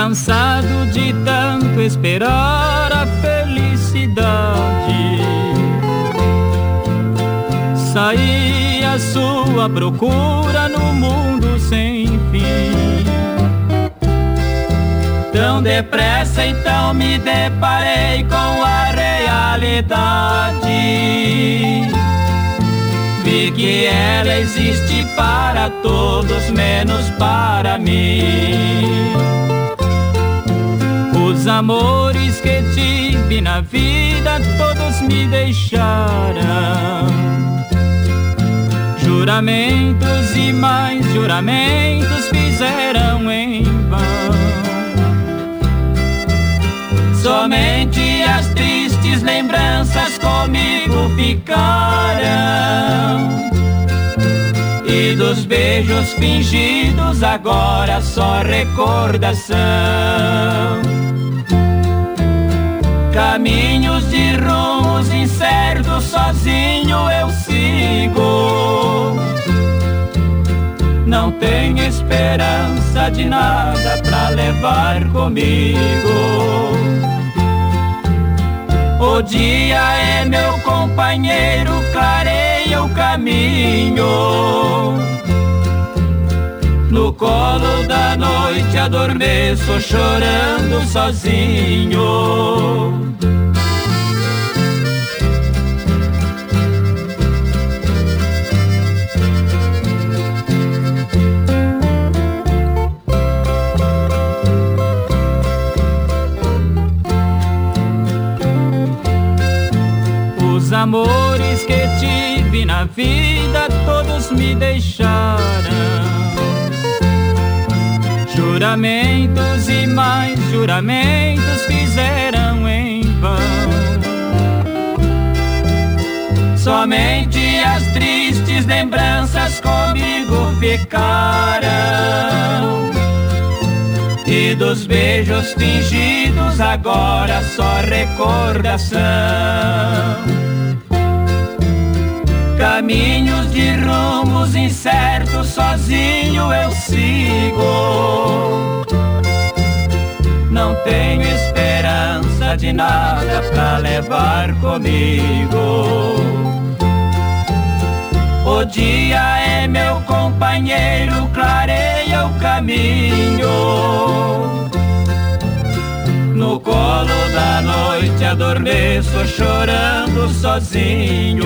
cansado de tanto esperar a felicidade. Saí à sua procura no mundo sem fim. Tão depressa então me deparei com a realidade. Vi que ela existe para todos, menos para mim. Amores que tive na vida todos me deixaram. Juramentos e mais juramentos fizeram em vão. Somente as tristes lembranças comigo ficaram. E dos beijos fingidos agora só recordação. Caminhos de rumos incertos, sozinho eu sigo. Não tenho esperança de nada pra levar comigo. O dia é meu companheiro, clareia o caminho. No colo da noite adormeço chorando sozinho. Os amores que tive na vida todos me deixaram. Juramentos e mais juramentos fizeram em vão. Somente as tristes lembranças comigo ficaram. E dos beijos fingidos agora só recordação. Caminhos de rumos incertos, sozinho eu sigo. Não tenho esperança de nada pra levar comigo. O dia é meu companheiro, clareia o caminho. No colo da noite adormeço chorando sozinho.